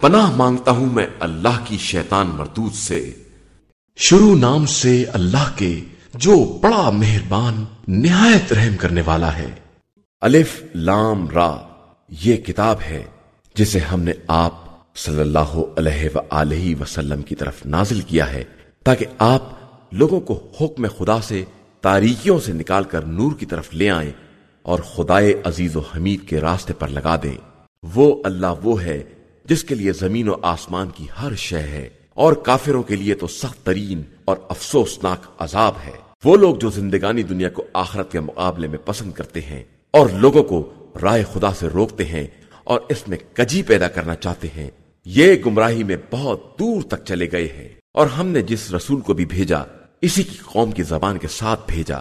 پناہ مانگتا ہوں میں اللہ کی شیطان مردود سے۔ شروع نام سے اللہ کے جو بڑا مہربان، نہایت رحم کرنے والا ہے۔ الف لام را، یہ کتاب ہے جسے ہم نے آپ صلی اللہ علیہ وآلہ وسلم کی طرف نازل کیا ہے، تاکہ آپ لوگوں کو حکم خدا سے تاریکیوں سے نکال کر نور کی طرف لے آئیں اور خدائے عزیز و حمید کے راستے پر لگا دیں۔ وہ اللہ وہ ہے جس کے لیے زمین و آسمان کی ہر شے ہے، اور کافروں کے لیے تو سخت ترین اور افسوسناک عذاب ہے۔ وہ لوگ جو زندگانی دنیا کو آخرت کے مقابلے میں پسند کرتے ہیں، اور لوگوں کو رائے خدا سے روکتے ہیں، اور اس میں کجی پیدا کرنا چاہتے ہیں۔ یہ گمراہی میں بہت دور تک چلے گئے ہیں۔ اور ہم نے جس رسول کو بھی بھیجا، اسی کی قوم کی زبان کے ساتھ بھیجا،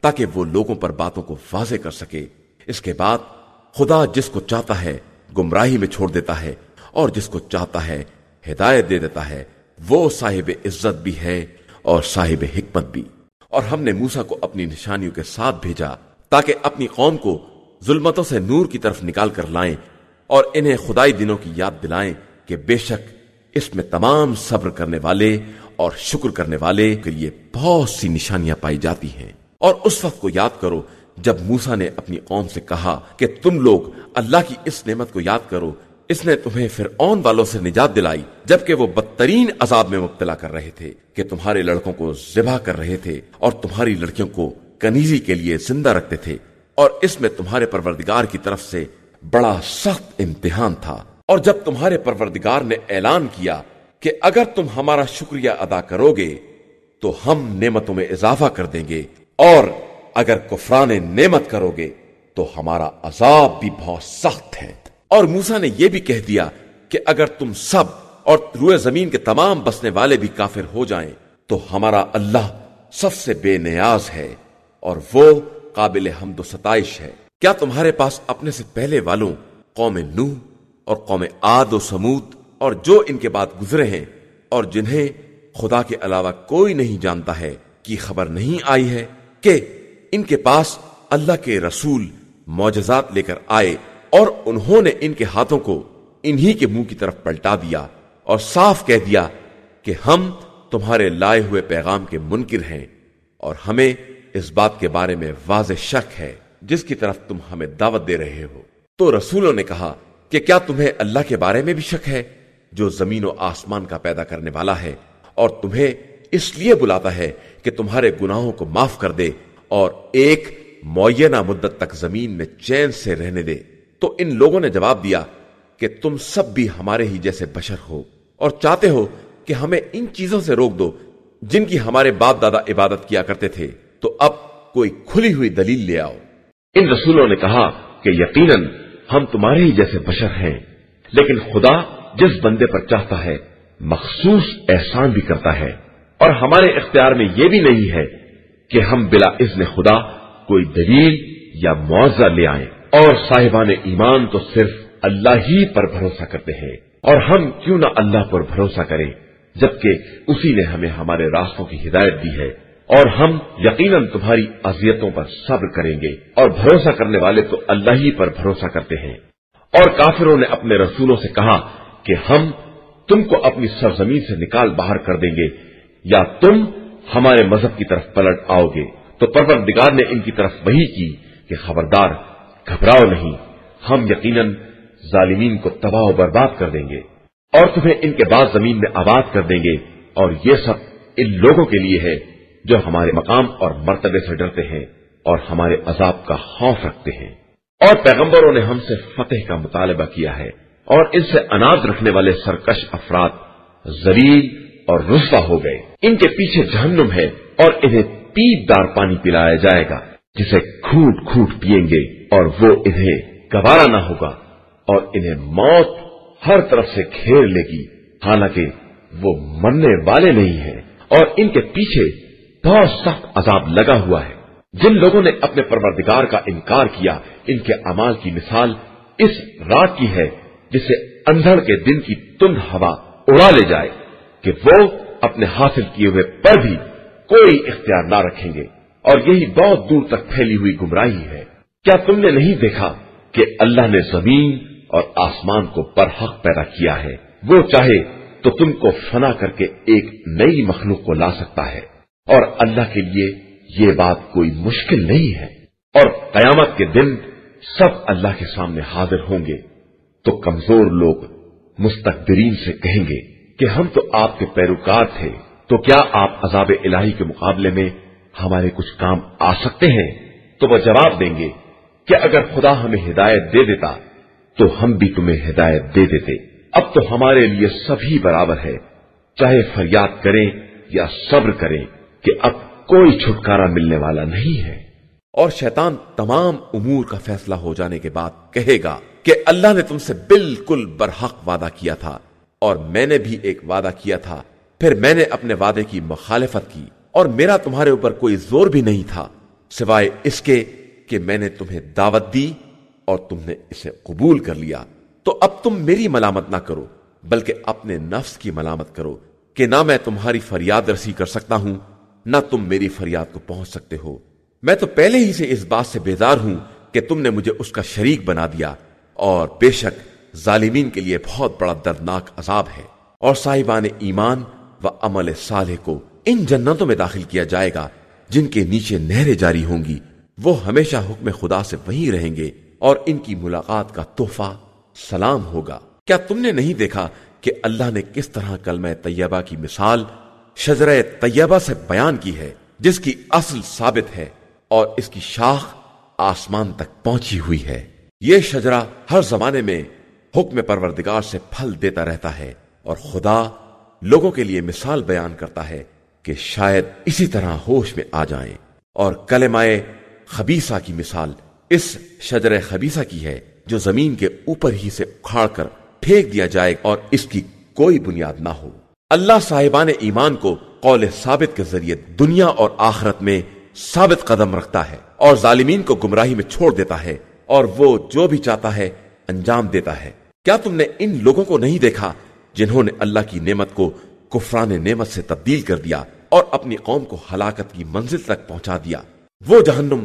تاکہ وہ لوگوں پر باتوں کو واضح کر سکے۔ اس کے بعد خدا جس کو چاہتا ہے، گمراہی میں چھوڑ دیتا ہے۔ اور جس کو چاہتا ہے ہدایت دے دیتا ہے، وہ صاحب عزت بھی ہے اور صاحب حکمت بھی۔ اور ہم نے موسا کو اپنی نشانیوں کے ساتھ بھیجا تاکہ اپنی قوم کو ظلمتوں سے نور کی طرف نکال کر لائیں اور انہیں خدائی دنوں کی یاد دلائیں کہ بے شک اس میں تمام صبر کرنے والے اور شکر کرنے والے کے لیے بہت سی نشانیاں پائی جاتی ہیں۔ اور اس وقت کو یاد کرو، جب موسا نے اپنی قوم سے کہا کہ تم لوگ اللہ کی اس نعمت کو یاد کرو اس نے تمہیں پھر والوں سے نجات دلائی، جبکہ وہ بدترین عذاب میں مبتلا کر رہے تھے کہ تمہارے لڑکوں کو ذبح کر رہے تھے اور تمہاری لڑکیوں کو کنیزی کے لیے زندہ رکھتے تھے۔ اور اس میں تمہارے پروردگار کی طرف سے بڑا سخت امتحان تھا۔ اور جب تمہارے پروردگار نے اعلان کیا کہ اگر تم ہمارا شکریہ ادا کرو گے تو ہم نعمتوں میں اضافہ کر دیں گے۔ اور اگر کفران نعمت کرو گے تو ہمارا عذاب بھی بہت سخت ہے۔ اور موسا نے یہ بھی کہہ دیا کہ اگر تم سب اور روئے زمین کے تمام بسنے والے بھی کافر ہو جائیں، تو ہمارا اللہ سب سے بے نیاز ہے اور وہ قابل حمد و ستائش ہے۔ کیا تمہارے پاس اپنے سے پہلے والوں قوم نو اور قوم آد و سمود اور جو ان کے بعد گزرے ہیں اور جنہیں خدا کے علاوہ کوئی نہیں جانتا ہے کی خبر نہیں آئی ہے کہ ان کے پاس اللہ کے رسول معجزات لے کر آئے اور انہوں نے ان کے ہاتھوں کو انہی کے منہ کی طرف پلٹا دیا اور صاف کہہ دیا کہ ہم تمہارے لائے ہوئے پیغام کے منکر ہیں اور ہمیں اس بات کے بارے میں واضح شک ہے جس کی طرف تم ہمیں دعوت دے رہے ہو۔ تو رسولوں نے کہا کہ کیا تمہیں اللہ کے بارے میں بھی شک ہے جو زمین و آسمان کا پیدا کرنے والا ہے اور تمہیں اس لیے بلاتا ہے کہ تمہارے گناہوں کو معاف کر دے اور ایک معینہ مدت تک زمین میں چین سے رہنے دے۔ تو ان لوگوں نے جواب دیا کہ تم سب بھی ہمارے ہی جیسے بشر ہو اور چاہتے ہو کہ ہمیں ان چیزوں سے روک دو جن کی ہمارے باپ دادا عبادت کیا کرتے تھے۔ تو اب کوئی کھلی ہوئی دلیل لے آؤ۔ ان رسولوں نے کہا کہ یقیناً ہم تمہارے ہی جیسے بشر ہیں، لیکن خدا جس بندے پر چاہتا ہے، مخصوص احسان بھی کرتا ہے۔ اور ہمارے اختیار میں یہ بھی نہیں ہے کہ ہم بلا اذن خدا کوئی دلیل یا معاوضہ لے آئیں۔ اور صاحبان ایمان تو صرف اللہ ہی پر بھروسہ کرتے ہیں۔ اور ہم کیوں نہ اللہ پر بھروسہ کریں، جبکہ اسی نے ہمیں ہمارے راستوں کی ہدایت دی ہے۔ اور ہم یقیناً تمہاری اذیتوں پر صبر کریں گے۔ اور بھروسہ کرنے والے تو اللہ ہی پر بھروسہ کرتے ہیں۔ اور کافروں نے اپنے رسولوں سے کہا کہ ہم تم کو اپنی سرزمین سے نکال باہر کر دیں گے، یا تم ہمارے مذہب کی طرف پلٹ آؤ گے۔ تو پروردگار نے ان کی طرف وہی کی کہ خبردار گھبراؤ نہیں، ہم یقیناً ظالمین کو تباہ و برباد کر دیں گے اور تمہیں ان کے بعد زمین میں آباد کر دیں گے۔ اور یہ سب ان لوگوں کے لیے ہے جو ہمارے مقام اور مرتبے سے ڈرتے ہیں اور ہمارے عذاب کا خوف رکھتے ہیں۔ اور پیغمبروں نے ہم سے فتح کا مطالبہ کیا ہے اور ان سے اناج رکھنے والے سرکش افراد زلیل اور رسوا ہو گئے۔ ان کے پیچھے جہنم ہے اور انہیں پیپ دار پانی پلایا جائے گا، جسے کھوٹ کھوٹ پیئیں گے۔ اور وہ انہیں گوارا نہ ہوگا اور انہیں موت ہر طرف سے گھیر لے گی۔ حالانکہ وہ مرنے والے نہیں ہیں اور ان کے پیچھے بہت سخت عذاب لگا ہوا ہے۔ جن لوگوں نے اپنے پروردگار کا انکار کیا، ان کے امال کی مثال اس رات کی ہے جسے اندھڑ کے دن کی تند ہوا اڑا لے جائے کہ وہ اپنے حاصل کیے ہوئے پر بھی کوئی اختیار نہ رکھیں گے۔ اور یہی بہت دور تک پھیلی ہوئی گمراہی ہے۔ کیا تم نے نہیں دیکھا کہ اللہ نے زمین اور آسمان کو برحق پیدا کیا ہے؟ وہ چاہے تو تم کو فنا کر کے ایک نئی مخلوق کو لا سکتا ہے۔ اور اللہ کے لیے یہ بات کوئی مشکل نہیں ہے۔ اور قیامت کے دن سب اللہ کے سامنے حاضر ہوں گے۔ تو کمزور لوگ مستقبرین سے کہیں گے کہ ہم تو آپ کے پیروکار تھے۔ تو کیا آپ عذاب الہی کے مقابلے میں ہمارے کچھ کام آ سکتے ہیں؟ تو وہ جواب دیں گے کہ اگر خدا ہمیں ہدایت دے دیتا تو ہم بھی تمہیں ہدایت دے دیتے۔ اب تو ہمارے لیے سبھی برابر ہے۔ چاہے فریاد کریں یا صبر کریں کہ اب کوئی چھٹکارا ملنے والا نہیں ہے۔ اور شیطان تمام امور کا فیصلہ ہو جانے کے بعد کہے گا کہ اللہ نے تم سے بالکل برحق وعدہ کیا تھا اور میں نے بھی ایک وعدہ کیا تھا۔ پھر میں نے اپنے وعدے کی مخالفت کی اور میرا تمہارے اوپر کوئی زور بھی نہیں تھا، سوائے اس کے کہ میں نے تمہیں دعوت دی اور تم نے اسے قبول کر لیا، تو اب تم میری ملامت نہ کرو، بلکہ اپنے نفس کی ملامت کرو کہ نہ میں تمہاری فریاد رسی کر سکتا ہوں، نہ تم میری فریاد کو پہنچ سکتے ہو۔ میں تو پہلے ہی سے اس بات سے بیدار ہوں کہ تم نے مجھے اس کا شریک بنا دیا، اور بے شک ظالمین کے لیے بہت بڑا دردناک عذاب ہے۔ اور صاحبان ایمان و عمل صالح کو ان جنتوں میں داخل کیا جائے گا، جن کے نیچے نہریں جاری ہوں گی۔ وہ ہمیشہ حکم خدا سے وہیں رہیں گے اور ان کی ملاقات کا تحفہ سلام ہوگا۔ کیا تم نے نہیں دیکھا کہ اللہ نے کس طرح کلمہ طیبہ کی مثال شجر طیبہ سے بیان کی ہے، جس کی اصل ثابت ہے اور اس کی شاخ آسمان تک پہنچی ہوئی ہے؟ یہ شجرا ہر زمانے میں حکم پروردگار سے پھل دیتا رہتا ہے اور خدا لوگوں کے لیے مثال بیان کرتا ہے کہ شاید اسی طرح ہوش میں آ جائیں اور کلمائے خبیسا کی مثال اس شجر خبیسا کی ہے جو زمین کے اوپر ہی سے اکھاڑ کر پھینک دیا جائے اور اس کی کوئی بنیاد نہ ہو۔ اللہ صاحبان ایمان کو قول ثابت کے ذریعے دنیا اور آخرت میں ثابت قدم رکھتا ہے اور ظالمین کو گمراہی میں چھوڑ دیتا ہے اور وہ جو بھی چاہتا ہے انجام دیتا ہے۔ کیا تم نے ان لوگوں کو نہیں دیکھا جنہوں نے اللہ کی نعمت کو کفران نعمت سے تبدیل کر دیا اور اپنی قوم کو ہلاکت کی منزل تک پہنچا دیا؟ وہ جہنم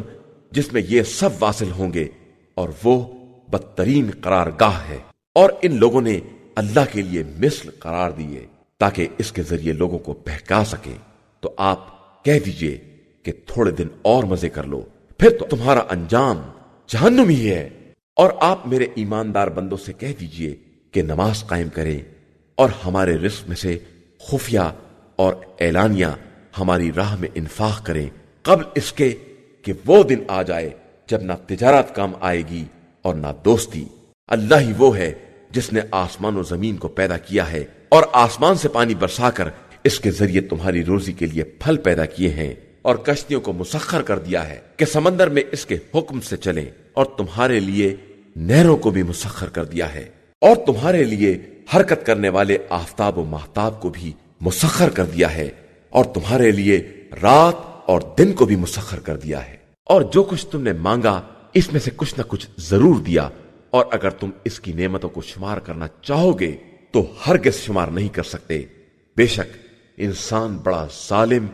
جس میں یہ سب واصل ہوں گے اور وہ بدترین قرار گاہ ہے۔ اور ان لوگوں نے اللہ کے لیے مثل قرار دیے تاکہ اس کے ذریعے لوگوں کو بہکا سکے تو آپ کہہ دیجیے کہ تھوڑے دن اور مزے کر لو۔ پھر تو تمہارا انجام جہنم ہی ہے۔ اور آپ میرے ایماندار بندوں سے کہہ دیجیے کہ نماز قائم کریں اور ہمارے رزق میں سے خفیہ اور اعلانیہ ہماری راہ میں انفاق کریں۔ قبل اس کے کہ وہ دن آ جائے جب نہ تجارت کام آئے گی اور نہ دوستی۔ اللہ ہی وہ ہے جس نے آسمان و زمین کو پیدا کیا ہے اور آسمان سے پانی برسا کر اس کے ذریعے تمہاری روزی کے لیے پھل پیدا کیے ہیں اور کشتیوں کو مسخر کر دیا ہے کہ سمندر میں اس کے حکم سے چلیں اور تمہارے لیے نہروں کو بھی مسخر کر دیا ہے اور تمہارے لیے حرکت کرنے والے آفتاب و محتاب کو بھی مسخر کر دیا ہے اور تمہارے لیے رات اور دن کو بھی مسخر کر دیا ہے۔ اور جو کچھ تم نے مانگا، اس میں سے کچھ نہ کچھ ضرور دیا۔ اور اگر تم اس کی نعمتوں کو شمار کرنا چاہو گے، تو ہرگز شمار نہیں کر سکتے۔ بے شک، انسان بڑا ظالم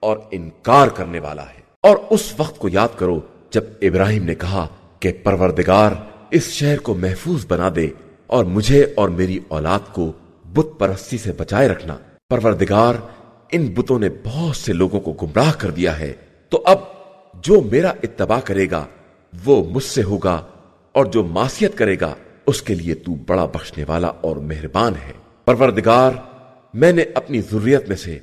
اور انکار کرنے والا ہے۔ اور اس وقت کو یاد کرو جب ابراہیم نے کہا کہ پروردگار، اس شہر کو محفوظ بنا دے اور مجھے اور میری اولاد کو بت پرستی سے بچائے رکھنا۔ پروردگار ان بتوں نے بہت سے لوگوں کو گمراہ کر دیا ہے۔ تو اب جو میرا اتباع کرے گا، وہ مجھ سے ہوگا اور جو معصیت کرے گا، اس کے لیے تو بڑا بخشنے والا اور مہربان ہے۔ پروردگار، میں نے اپنی ضروریت میں سے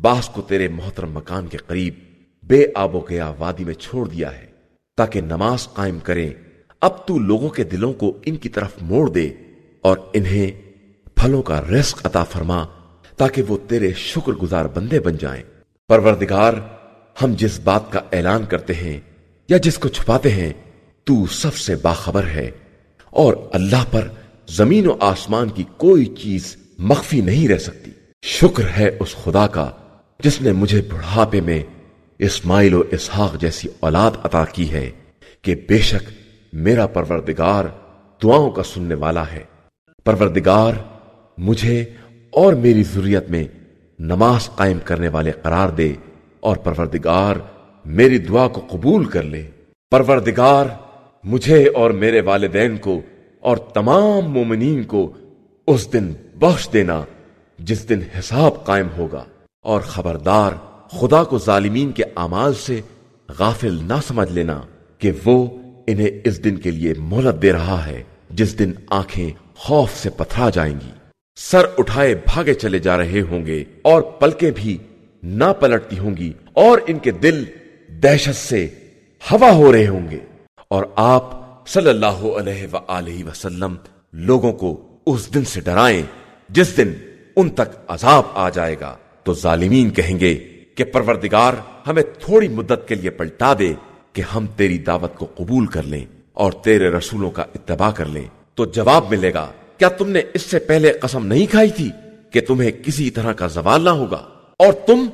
باس کو تیرے محترم مکان کے قریب بے آب و گیا وادی میں چھوڑ دیا ہے، تاکہ نماز قائم کریں۔ اب تو لوگوں کے دلوں کو ان کی طرف موڑ دے اور انہیں پھلوں کا رزق عطا فرما۔ تاکہ وہ تیرے شکر گزار بندے بن جائیں۔ پروردگار، ہم جس بات کا اعلان کرتے ہیں یا جس کو چھپاتے ہیں، تو سب سے باخبر ہے۔ اور اللہ پر زمین و آسمان کی کوئی چیز مخفی نہیں رہ سکتی۔ شکر ہے اس خدا کا جس نے مجھے بڑھاپے میں اسماعیل و اسحاق جیسی اولاد عطا کی ہے کہ بے شک میرا پروردگار دعاؤں کا سننے والا ہے۔ پروردگار، مجھے اور میری ضروریت میں نماز قائم کرنے والے قرار دے اور پروردگار میری دعا کو قبول کر لے۔ پروردگار، مجھے اور میرے والدین کو اور تمام مومنین کو اس دن بخش دینا جس دن حساب قائم ہوگا۔ اور خبردار، خدا کو ظالمین کے اعمال سے غافل نہ سمجھ لینا کہ وہ انہیں اس دن کے لیے مہلت دے رہا ہے جس دن آنکھیں خوف سے پتھرا جائیں گی۔ سر اٹھائے بھاگے چلے جا رہے ہوں گے اور پلکیں بھی نہ پلٹتی ہوں گی اور ان کے دل دہشت سے ہوا ہو رہے ہوں گے۔ اور آپ صلی اللہ علیہ وآلہ وسلم لوگوں کو اس دن سے ڈرائیں جس دن ان تک عذاب آ جائے گا۔ تو ظالمین کہیں گے کہ پروردگار ہمیں تھوڑی مدت کے لیے پلٹا دے کہ ہم تیری دعوت کو قبول کر لیں اور تیرے رسولوں کا اتباع کر لیں۔ تو جواب ملے گا کیا تم نے اس سے پہلے قسم نہیں کھائی تھی کہ تمہیں کسی طرح کا زوال نہ ہوگا؟ اور تم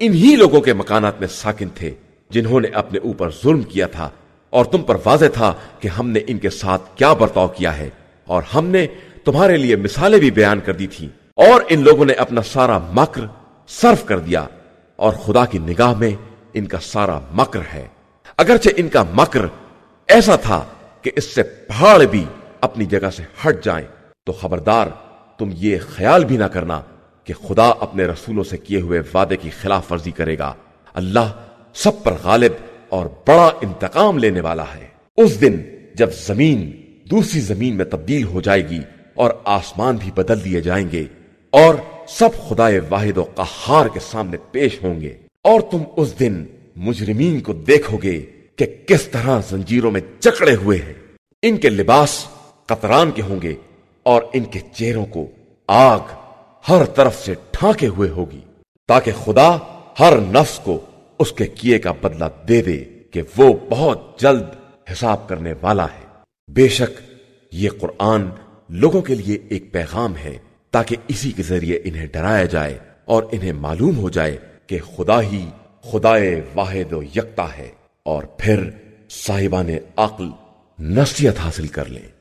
انہی لوگوں کے مکانات میں ساکن تھے جنہوں نے اپنے اوپر ظلم کیا تھا اور تم پر واضح تھا کہ ہم نے ان کے ساتھ کیا برتاؤ کیا ہے اور ہم نے تمہارے لیے مثالیں بھی بیان کر دی تھی اور ان لوگوں نے اپنا سارا مکر صرف کر دیا اور خدا کی نگاہ میں ان کا سارا مکر ہے۔ اگرچہ ان کا مکر ایسا تھا کہ اس سے پہاڑ بھی اپنی جگہ سے ہٹ جائیں۔ تو خبردار، تم یہ خیال بھی نہ کرنا کہ خدا اپنے رسولوں سے کیے ہوئے وعدے کی خلاف ورزی کرے گا۔ اللہ سب پر غالب اور بڑا انتقام لینے والا ہے۔ اس دن جب زمین دوسری زمین میں تبدیل ہو جائے گی اور آسمان بھی بدل دیے جائیں گے اور سب خدا واحد و قہار کے سامنے پیش ہوں گے اور تم اس دن مجرمین کو دیکھو گے کہ کس طرح زنجیروں میں چکڑے ہوئے ہیں۔ ان کے لباس قطران کے ہوں گے اور ان کے چہروں کو آگ ہر طرف سے ڈھانکے ہوئے ہوگی، تاکہ خدا ہر نفس کو اس کے کیے کا بدلہ دے دے کہ وہ بہت جلد حساب کرنے والا ہے۔ بے شک یہ قرآن لوگوں کے لیے ایک پیغام ہے، تاکہ اسی کے ذریعے انہیں ڈرایا جائے اور انہیں معلوم ہو جائے کہ خدا ہی خدا واحد و یکتا ہے اور پھر صاحبان عقل نصیحت حاصل کر لیں۔